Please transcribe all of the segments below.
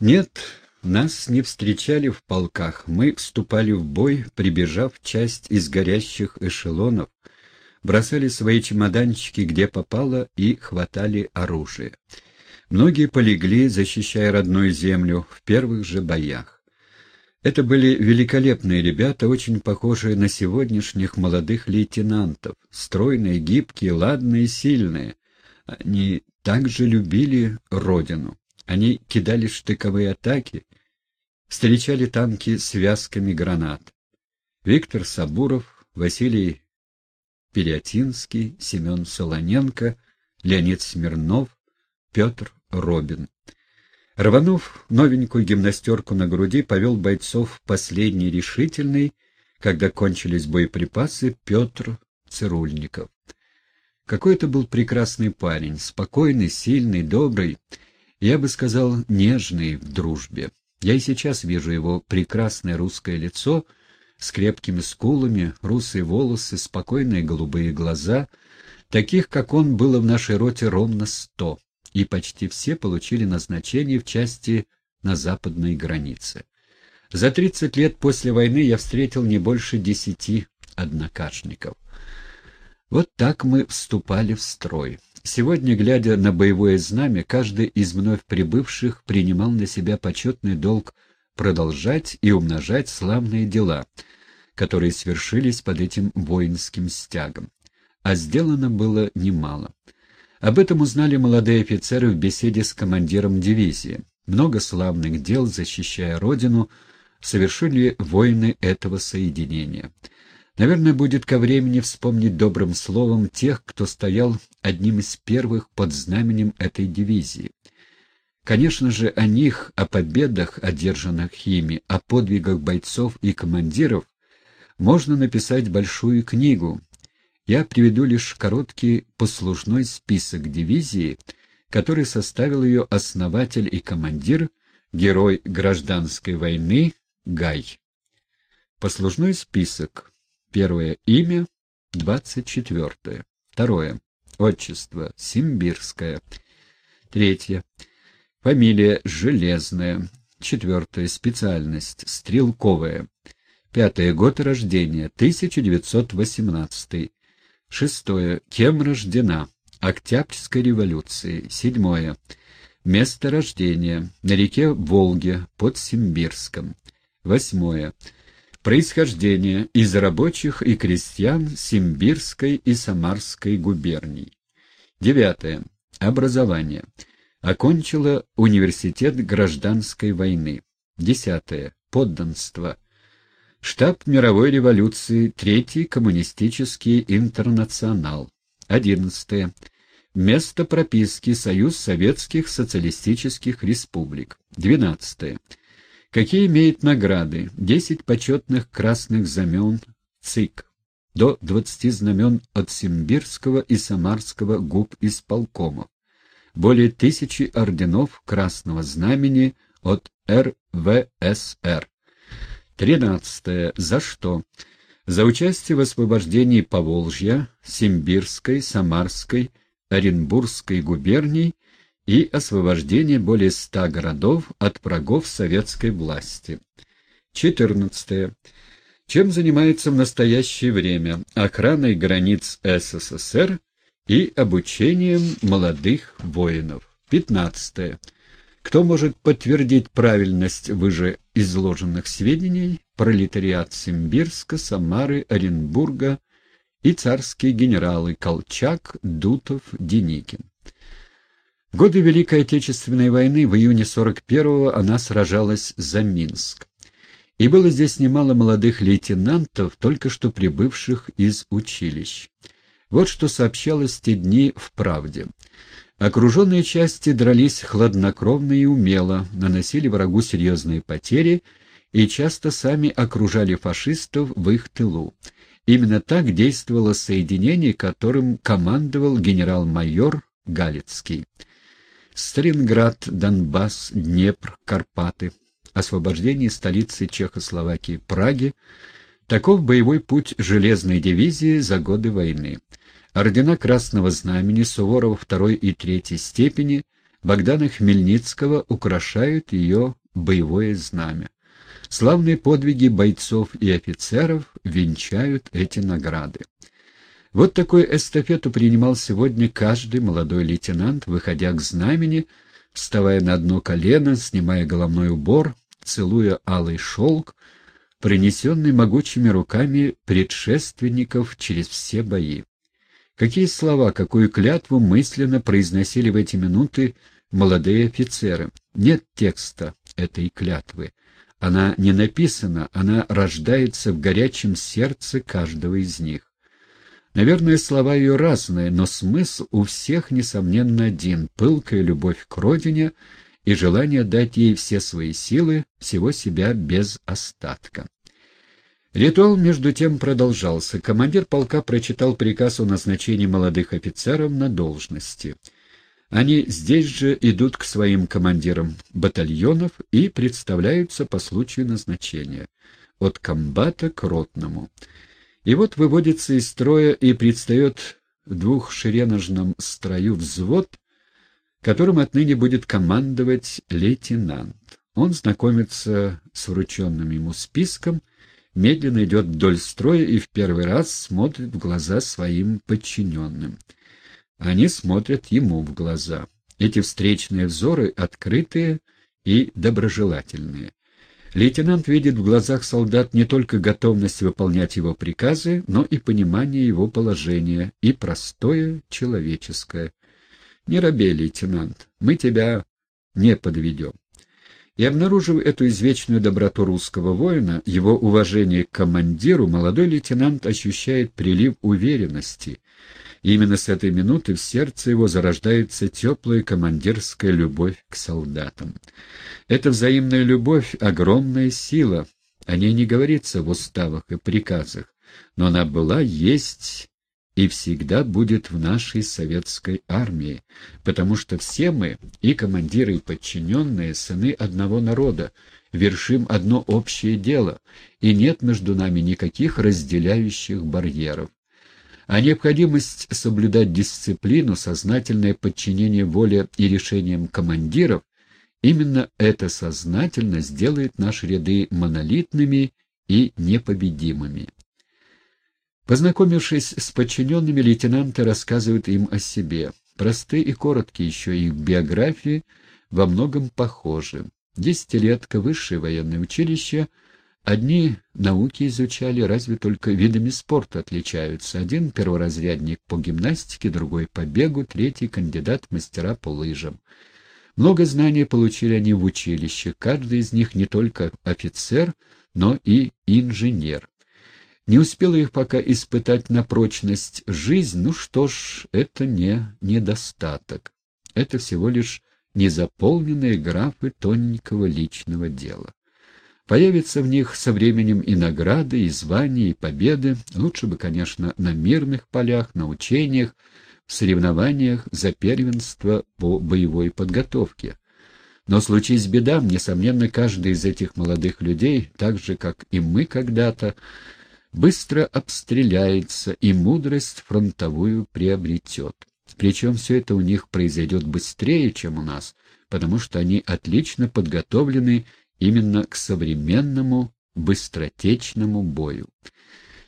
Нет, нас не встречали в полках, мы вступали в бой, прибежав в часть из горящих эшелонов, бросали свои чемоданчики где попало и хватали оружие. Многие полегли, защищая родную землю, в первых же боях. Это были великолепные ребята, очень похожие на сегодняшних молодых лейтенантов, стройные, гибкие, ладные, сильные. Они также любили родину. Они кидали штыковые атаки, встречали танки связками гранат. Виктор Сабуров, Василий Переотинский, Семен Солоненко, Леонид Смирнов, Петр Робин. Рванув новенькую гимнастерку на груди, повел бойцов последний решительный, когда кончились боеприпасы, Петр Цирульников. Какой это был прекрасный парень, спокойный, сильный, добрый, я бы сказал, нежный в дружбе. Я и сейчас вижу его прекрасное русское лицо с крепкими скулами, русые волосы, спокойные голубые глаза. Таких, как он, было в нашей роте ровно сто, и почти все получили назначение в части на западной границе. За тридцать лет после войны я встретил не больше десяти однокашников. Вот так мы вступали в строй. Сегодня, глядя на боевое знамя, каждый из вновь прибывших принимал на себя почетный долг продолжать и умножать славные дела, которые свершились под этим воинским стягом. А сделано было немало. Об этом узнали молодые офицеры в беседе с командиром дивизии. Много славных дел, защищая родину, совершили воины этого соединения. Наверное, будет ко времени вспомнить добрым словом тех, кто стоял одним из первых под знаменем этой дивизии. Конечно же, о них, о победах, одержанных ими, о подвигах бойцов и командиров можно написать большую книгу. Я приведу лишь короткий послужной список дивизии, который составил ее основатель и командир, герой гражданской войны Гай. Послужной список Первое имя — двадцать четвертое. Второе. Отчество — Симбирское. Третье. Фамилия — Железная. Четвертое. Специальность — Стрелковая. Пятое. Год рождения — 1918. Шестое. Кем рождена? Октябрьской революции. Седьмое. Место рождения. На реке Волге, под Симбирском. Восьмое. Происхождение из рабочих и крестьян Симбирской и Самарской губерний. Девятое. Образование. Окончила университет гражданской войны. Десятое. Подданство. Штаб мировой революции, Третий коммунистический интернационал. Одиннадцатое. Место прописки Союз Советских Социалистических Республик. Двенадцатое. Какие имеет награды? Десять почетных красных знамен ЦИК, до двадцати знамен от Симбирского и Самарского губ исполкомов, более тысячи орденов Красного Знамени от РВСР. Тринадцатое. За что? За участие в освобождении Поволжья, Симбирской, Самарской, Оренбургской губерний и освобождение более ста городов от врагов советской власти. 14. Чем занимается в настоящее время охраной границ СССР и обучением молодых воинов. 15. Кто может подтвердить правильность выше изложенных сведений? Пролетариат Симбирска, Самары, Оренбурга и царские генералы Колчак, Дутов, Деникин. В годы Великой Отечественной войны в июне 41-го она сражалась за Минск. И было здесь немало молодых лейтенантов, только что прибывших из училищ. Вот что сообщалось в те дни в «Правде». Окруженные части дрались хладнокровно и умело, наносили врагу серьезные потери и часто сами окружали фашистов в их тылу. Именно так действовало соединение, которым командовал генерал-майор Галицкий. Сталинград, Донбасс, Днепр, Карпаты, освобождение столицы Чехословакии Праги — таков боевой путь железной дивизии за годы войны. Ордена Красного Знамени Суворова второй и третьей степени Богдана Хмельницкого украшают ее боевое знамя. Славные подвиги бойцов и офицеров венчают эти награды. Вот такую эстафету принимал сегодня каждый молодой лейтенант, выходя к знамени, вставая на одно колено, снимая головной убор, целуя алый шелк, принесенный могучими руками предшественников через все бои. Какие слова, какую клятву мысленно произносили в эти минуты молодые офицеры. Нет текста этой клятвы. Она не написана, она рождается в горячем сердце каждого из них. Наверное, слова ее разные, но смысл у всех, несомненно, один — пылкая любовь к родине и желание дать ей все свои силы, всего себя без остатка. Ритуал, между тем, продолжался. Командир полка прочитал приказ о назначении молодых офицеров на должности. Они здесь же идут к своим командирам батальонов и представляются по случаю назначения. От комбата к ротному. И вот выводится из строя и предстает в двухшереножном строю взвод, которым отныне будет командовать лейтенант. Он знакомится с врученным ему списком, медленно идет вдоль строя и в первый раз смотрит в глаза своим подчиненным. Они смотрят ему в глаза. Эти встречные взоры открытые и доброжелательные. Лейтенант видит в глазах солдат не только готовность выполнять его приказы, но и понимание его положения, и простое человеческое. Не робей, лейтенант, мы тебя не подведем. И обнаружив эту извечную доброту русского воина, его уважение к командиру, молодой лейтенант ощущает прилив уверенности. И именно с этой минуты в сердце его зарождается теплая командирская любовь к солдатам. Эта взаимная любовь — огромная сила. О ней не говорится в уставах и приказах, но она была, есть и всегда будет в нашей советской армии, потому что все мы, и командиры, и подчиненные, сыны одного народа, вершим одно общее дело, и нет между нами никаких разделяющих барьеров. А необходимость соблюдать дисциплину, сознательное подчинение воле и решениям командиров, именно эта сознательность делает наши ряды монолитными и непобедимыми. Познакомившись с подчиненными, лейтенанты рассказывают им о себе. Простые и короткие еще их биографии во многом похожи. Десятилетка, высшее военное училище. Одни науки изучали, разве только видами спорта отличаются. Один перворазрядник по гимнастике, другой по бегу, третий кандидат мастера по лыжам. Много знаний получили они в училище. Каждый из них не только офицер, но и инженер. Не успела их пока испытать на прочность жизнь, ну что ж, это не недостаток. Это всего лишь незаполненные графы тоненького личного дела. Появятся в них со временем и награды, и звания, и победы, лучше бы, конечно, на мирных полях, на учениях, в соревнованиях за первенство по боевой подготовке. Но случись беда, несомненно, каждый из этих молодых людей, так же, как и мы когда-то, быстро обстреляется и мудрость фронтовую приобретет. Причем все это у них произойдет быстрее, чем у нас, потому что они отлично подготовлены именно к современному быстротечному бою.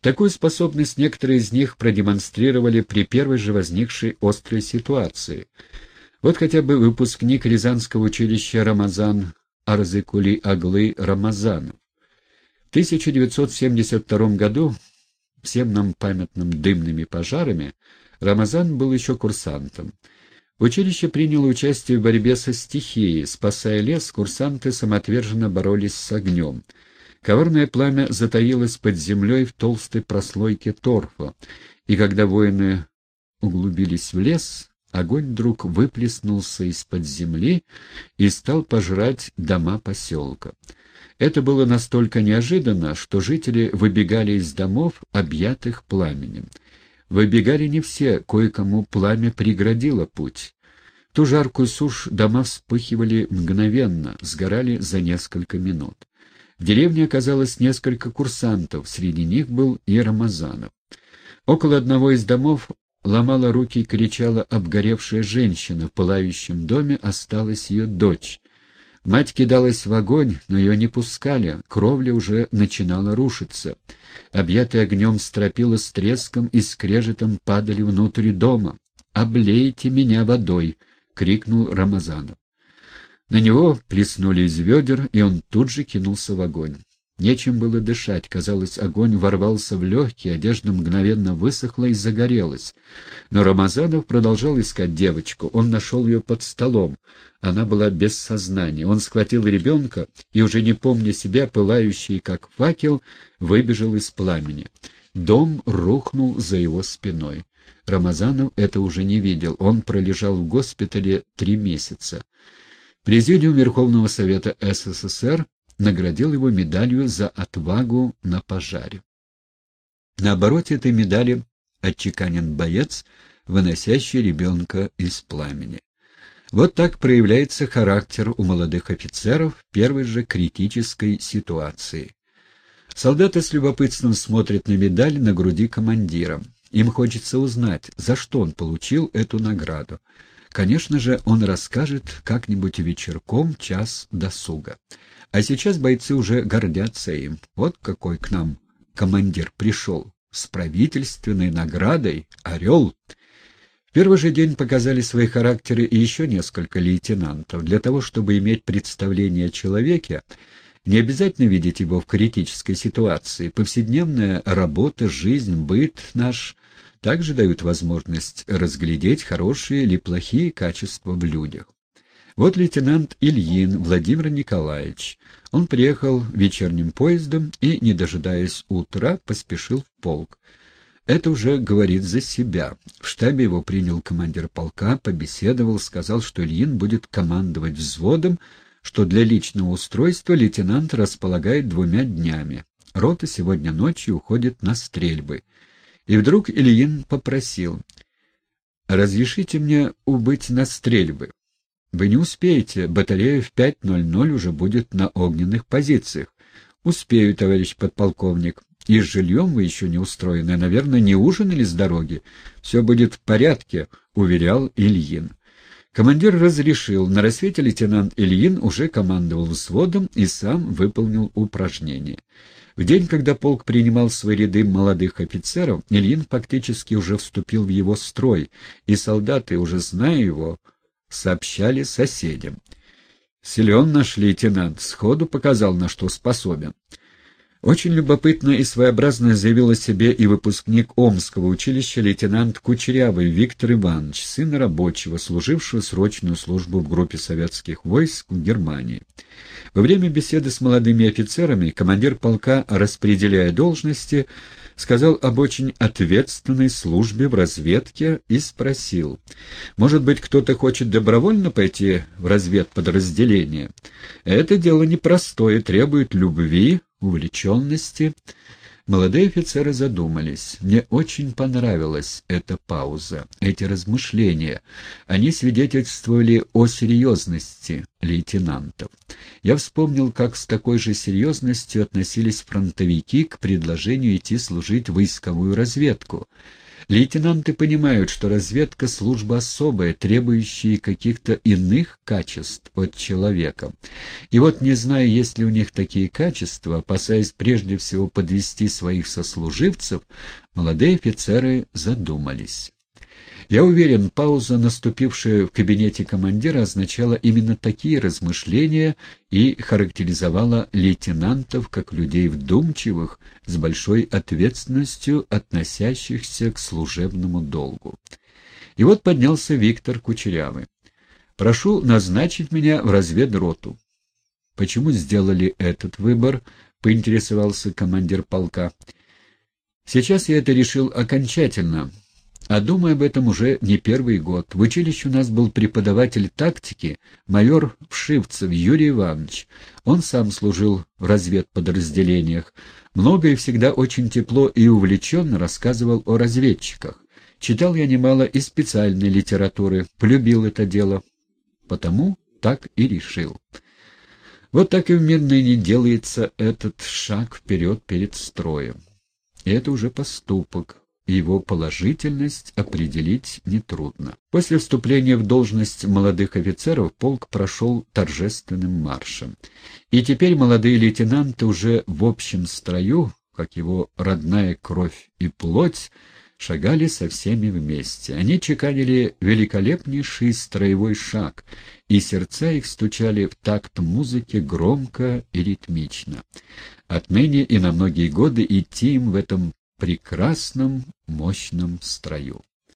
Такую способность некоторые из них продемонстрировали при первой же возникшей острой ситуации. Вот хотя бы выпускник Рязанского училища Рамазан Арзыкули Аглы Рамазанов. В 1972 году, всем нам памятным дымными пожарами, Рамазан был еще курсантом. Училище приняло участие в борьбе со стихией. Спасая лес, курсанты самоотверженно боролись с огнем. Коварное пламя затаилось под землей в толстой прослойке торфа, и когда воины углубились в лес, огонь вдруг выплеснулся из-под земли и стал пожрать дома поселка. Это было настолько неожиданно, что жители выбегали из домов, объятых пламенем. Выбегали не все, кое-кому пламя преградило путь. В ту жаркую сушь дома вспыхивали мгновенно, сгорали за несколько минут. В деревне оказалось несколько курсантов, среди них был и Рамазанов. Около одного из домов ломала руки и кричала обгоревшая женщина. В пылающем доме осталась ее дочь. Мать кидалась в огонь, но ее не пускали, кровля уже начинала рушиться. Объятые огнем стропила с треском и скрежетом падали внутрь дома. «Облейте меня водой!» — крикнул Рамазанов. На него плеснули из ведер, и он тут же кинулся в огонь. Нечем было дышать, казалось, огонь ворвался в легкие, одежда мгновенно высохла и загорелась. Но Рамазанов продолжал искать девочку, он нашел ее под столом. Она была без сознания. Он схватил ребенка и, уже не помня себя, пылающий как факел, выбежал из пламени. Дом рухнул за его спиной. Рамазанов это уже не видел, он пролежал в госпитале три месяца. Президиум Верховного Совета СССР наградил его медалью за отвагу на пожаре. На обороте этой медали отчеканен боец, выносящий ребенка из пламени. Вот так проявляется характер у молодых офицеров в первой же критической ситуации. Солдаты с любопытством смотрят на медаль на груди командира. Им хочется узнать, за что он получил эту награду. Конечно же, он расскажет как-нибудь вечерком час досуга. А сейчас бойцы уже гордятся им. Вот какой к нам командир пришел. С правительственной наградой «Орел». В первый же день показали свои характеры и еще несколько лейтенантов. Для того, чтобы иметь представление о человеке, не обязательно видеть его в критической ситуации. Повседневная работа, жизнь, быт наш также дают возможность разглядеть хорошие или плохие качества в людях. Вот лейтенант Ильин Владимир Николаевич. Он приехал вечерним поездом и, не дожидаясь утра, поспешил в полк. Это уже говорит за себя. В штабе его принял командир полка, побеседовал, сказал, что Ильин будет командовать взводом, что для личного устройства лейтенант располагает двумя днями. Рота сегодня ночью уходит на стрельбы. И вдруг Ильин попросил, «Разрешите мне убыть на стрельбы». Вы не успеете, батарея в 5.00 уже будет на огненных позициях. Успею, товарищ подполковник. И с жильем вы еще не устроены, наверное, не ужинали с дороги. Все будет в порядке, уверял Ильин. Командир разрешил. На рассвете лейтенант Ильин уже командовал взводом и сам выполнил упражнение. В день, когда полк принимал свои ряды молодых офицеров, Ильин фактически уже вступил в его строй, и солдаты, уже зная его, сообщали соседям. Силен наш лейтенант, сходу показал, на что способен. Очень любопытно и своеобразно заявил о себе и выпускник Омского училища лейтенант Кучерявый Виктор Иванович, сын рабочего, служившего срочную службу в группе советских войск в Германии. Во время беседы с молодыми офицерами командир полка, распределяя должности, сказал об очень ответственной службе в разведке и спросил, может быть, кто-то хочет добровольно пойти в разведподразделение? Это дело непростое, требует любви, увлеченности. Молодые офицеры задумались. Мне очень понравилась эта пауза, эти размышления. Они свидетельствовали о серьезности лейтенантов. Я вспомнил, как с такой же серьезностью относились фронтовики к предложению идти служить в войсковую разведку. Лейтенанты понимают, что разведка — служба особая, требующая каких-то иных качеств от человека. И вот, не зная, есть ли у них такие качества, опасаясь прежде всего подвести своих сослуживцев, молодые офицеры задумались. Я уверен, пауза, наступившая в кабинете командира, означала именно такие размышления и характеризовала лейтенантов как людей вдумчивых, с большой ответственностью относящихся к служебному долгу. И вот поднялся Виктор Кучерявый. «Прошу назначить меня в разведроту». «Почему сделали этот выбор?» — поинтересовался командир полка. «Сейчас я это решил окончательно». А думаю об этом уже не первый год. В училище у нас был преподаватель тактики, майор Вшивцев Юрий Иванович. Он сам служил в разведподразделениях. Много и всегда очень тепло и увлеченно рассказывал о разведчиках. Читал я немало и специальной литературы, полюбил это дело. Потому так и решил. Вот так и в Мирной делается этот шаг вперед перед строем. И это уже поступок, его положительность определить нетрудно. После вступления в должность молодых офицеров полк прошел торжественным маршем. И теперь молодые лейтенанты уже в общем строю, как его родная кровь и плоть, шагали со всеми вместе. Они чеканили великолепнейший строевой шаг, и сердца их стучали в такт музыки громко и ритмично. Отныне и на многие годы идти им в этом прекрасном, мощном строю.